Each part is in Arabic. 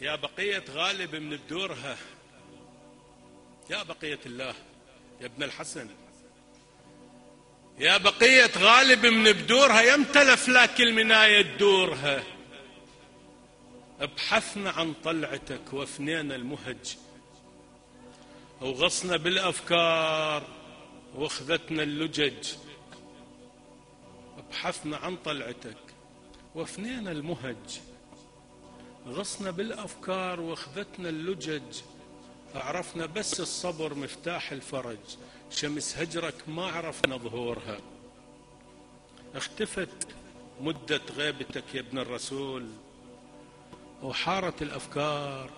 يا بقية غالب من بدورها يا بقية الله يا ابن الحسن. يا بقية غالب من بدورها يمتلف لك المناية تدورها ابحثنا عن طلعتك وافنينا المهج. وغصنا بالأفكار واخذتنا اللجج. ابحثنا عن طلعتك وافنينا المهج. غصنا بالأفكار واخذتنا اللجج عرفنا بس الصبر مفتاح الفرج. شمس هجرك ما عرفنا ظهورها. اختفت مدة غيبتك يا ابن الرسول وحارت الأفكار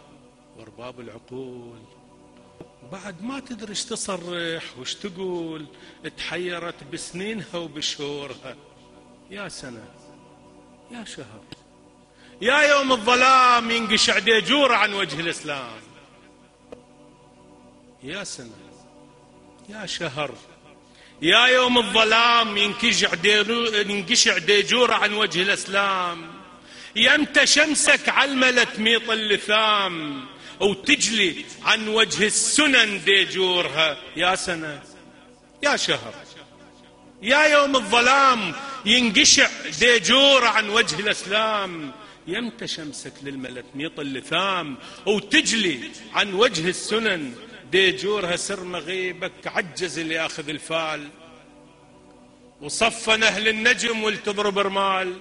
وأرباب العقول. بعد ما تدري إيش تصرح وش تقول تحيرت بسنينها وبشهورها. يا سنة يا شهر. يا يوم الظلام ينقشع ديجور عن وجه الإسلام. يا سنة يا شهر يا يوم الظلام ينقشع ديجور عن وجه الإسلام. يمتى شمسك علملة ميط اللثام وتجلي عن وجه السنن ديجورها. يا سنة يا شهر يا يوم الظلام ينقشع ديجور عن وجه الإسلام. يمتى شمسك للملت ميط اللثام وتجلي عن وجه السنن. ديجورها سر مغيبك عجز اللي ياخذ الفال. وصفن أهل النجم والتضرب رمال.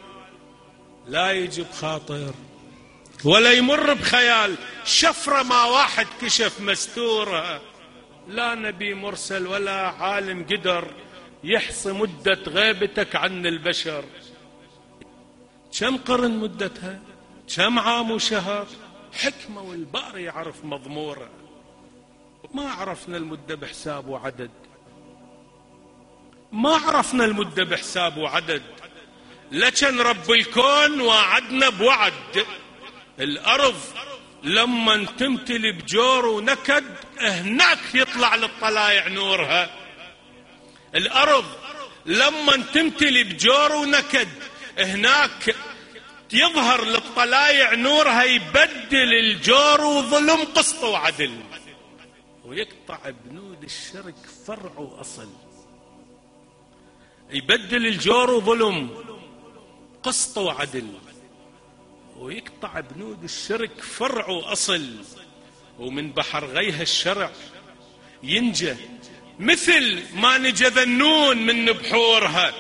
لا يجي بخاطر ولا يمر بخيال. شفرة ما واحد كشف مستورها لا نبي مرسل ولا عالم قدر. يحصي مدة غيبتك عن البشر. كم قرن مدتها؟ كم عام وشهر؟ حكمة والبار يعرف مضمورة. ما عرفنا المدة بحساب وعدد. ما عرفنا المدة بحساب وعدد. لكن رب الكون وعدنا بوعد. الأرض لما تمتلي بجور ونكد هناك يطلع للطلايع نورها. الأرض لما تمتلي بجور ونكد هناك يظهر للطلايع نورها يبدل الجور وظلم قسط وعدل. ويقطع بنود الشرك فرع وأصل. يبدل الجور وظلم قسط وعدل. ويقطع بنود الشرك فرع وأصل. ومن بحر غيها الشرع ينجى مثل ما نجى ذنون من بحورها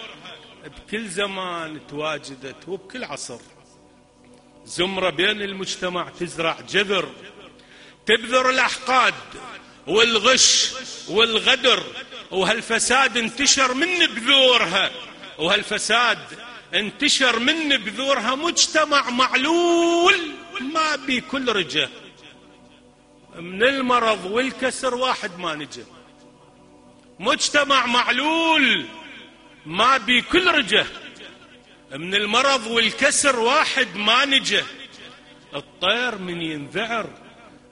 بكل زمان تواجدت وبكل عصر. زمرة بين المجتمع تزرع جذر تبذر الأحقاد والغش والغدر وهالفساد انتشر من بذورها وهالفساد انتشر من بذورها مجتمع معلول ما بي كل رجه. من المرض والكسر واحد ما نجى مجتمع معلول ما بي كل رجه. من المرض والكسر واحد ما نجى الطير من ينذعر.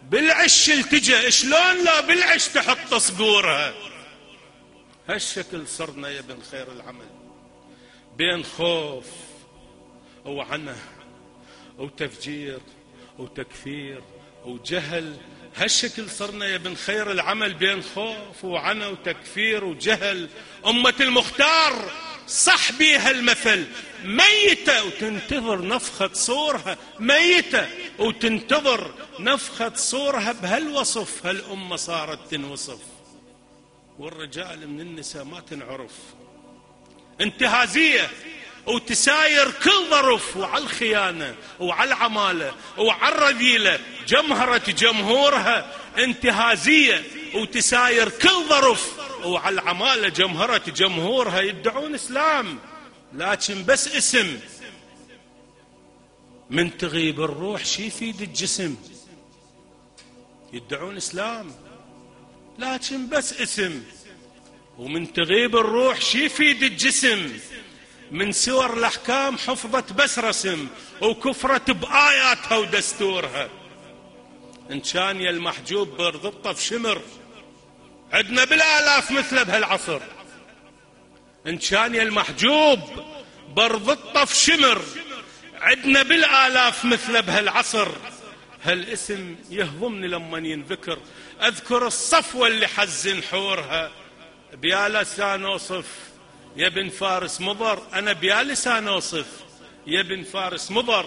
بالعش التجا. شلون لا بالعش تحط صقورها؟ هالشكل صرنا يا ابن خير العمل. بين خوف وعنه وتفجير وتكفير وجهل. هالشكل صرنا يا ابن خير العمل بين خوف وعنى وتكفير وجهل. أمة المختار! صح بيها المثل ميتة وتنتظر نفخة صورها ميتة وتنتظر نفخة صورها بهالوصف هالأمة صارت تنوصف. والرجال من النساء ما تنعرف. انتهازية وتساير كل ظرف وعلى الخيانة وعلى العمالة وعلى الرذيلة جمهرة جمهورها انتهازية وتساير كل ظرف وعلى العمالة جمهرة جمهورها يدعون إسلام. لكن بس اسم. من تغيب الروح شي يفيد الجسم. يدعون إسلام. لكن بس اسم. ومن تغيب الروح شي يفيد الجسم. من سور الأحكام حفظت بس رسم. وكفرت بآياتها ودستورها. إن كان يا المحجوب برضبطه في شمر. عدنا بالآلاف مثله بهالعصر. إن كان يا المحجوب برضبطه في شمر عدنا بالآلاف مثله بهالعصر. هالاسم يهضمني لما ينذكر. أذكر الصفوة اللي حزن حورها. بيا لسان أوصف يا بن فارس مضر. أنا بيا لسان أوصف يا بن فارس مضر.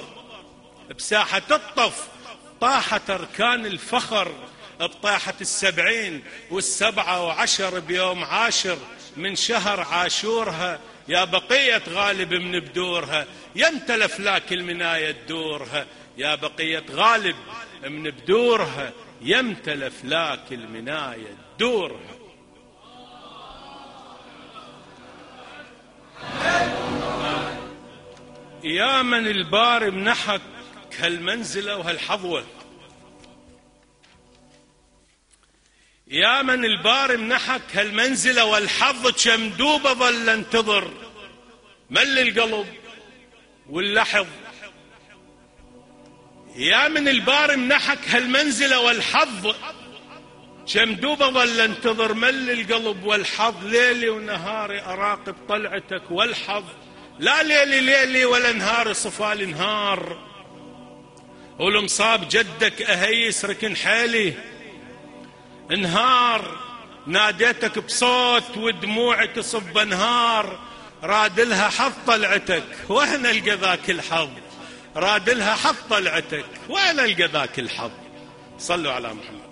بساحة الطف طاحت أركان الفخر. بطاحة السبعين والسبعة وعشر بيوم عاشر من شهر عاشورها يا بقية غالب من بدورها يمتى الأفلاك المناية تدورها. يا بقية غالب من بدورها يمتى الأفلاك المناية تدورها. يا من البار منحك هالمنزلة وهالحظوة. يا من البار منحك هالمنزلة والحظ كم دوبة ظل انتظر. مل القلب واللحظ. يا من البار منحك هالمنزلة والحظ كم دوبة ظل انتظر. مل القلب والحظ ليلي ونهاري أراقب طلعتك والحظ. لا ليلي ليلي ولا نهاري صفال نهار. والمصاب جدك أهيس ركن حالي انهار ناديتك بصوت ودموعي تصب انهار رادلها حظ طلعتك وين ألقى ذاك الحظ؟ رادلها حظ طلعتك وين ألقى ذاك الحظ؟ صلوا على محمد.